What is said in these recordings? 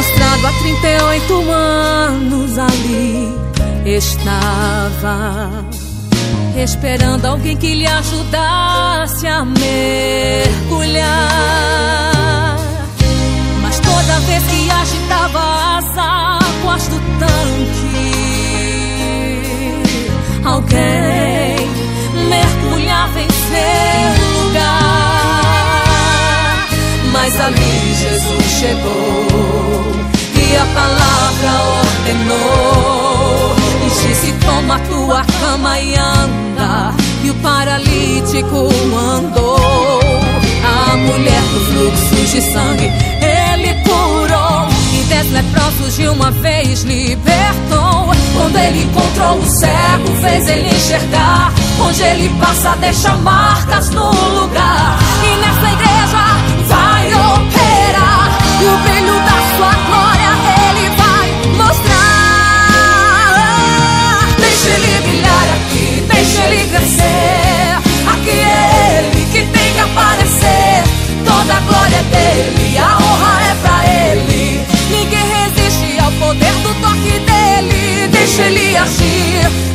Prostrado há 38 anos ali estava esperando alguém que lhe ajudasse a mergulhar. Mas toda vez que agitava as águas do tanque, alguém mergulhava em seu lugar. Mas ali Jesus chegou Tua cama e anda. E o paralítico andou. A mulher do fluxo de sangue ele curou e dez leprosos de uma vez libertou. Quando ele encontrou o cego, fez ele enxergar. Onde ele passa, deixa marcas no lugar. E nessa igreja vai operar e o brilho da sua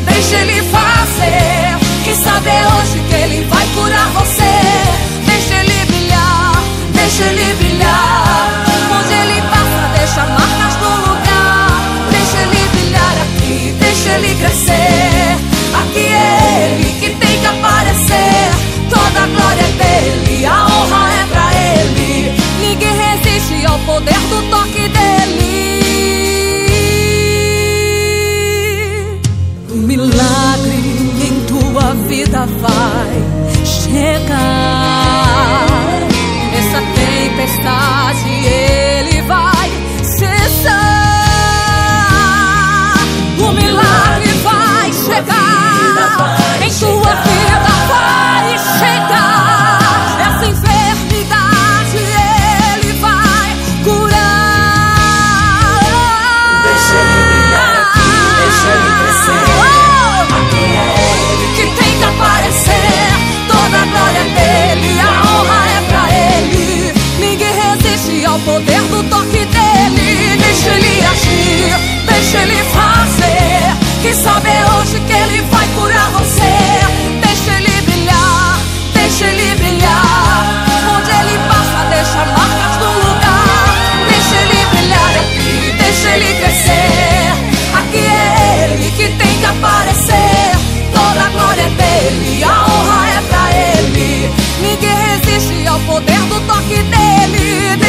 deixa ele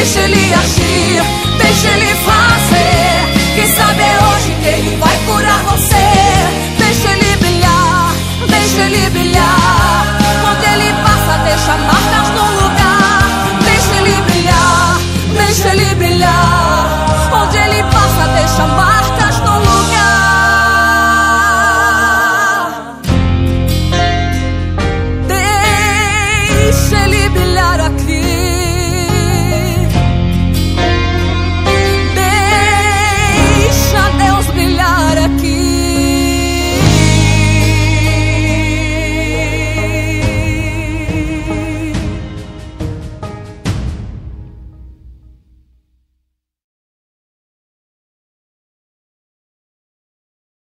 Deixa ele agir, deixa ele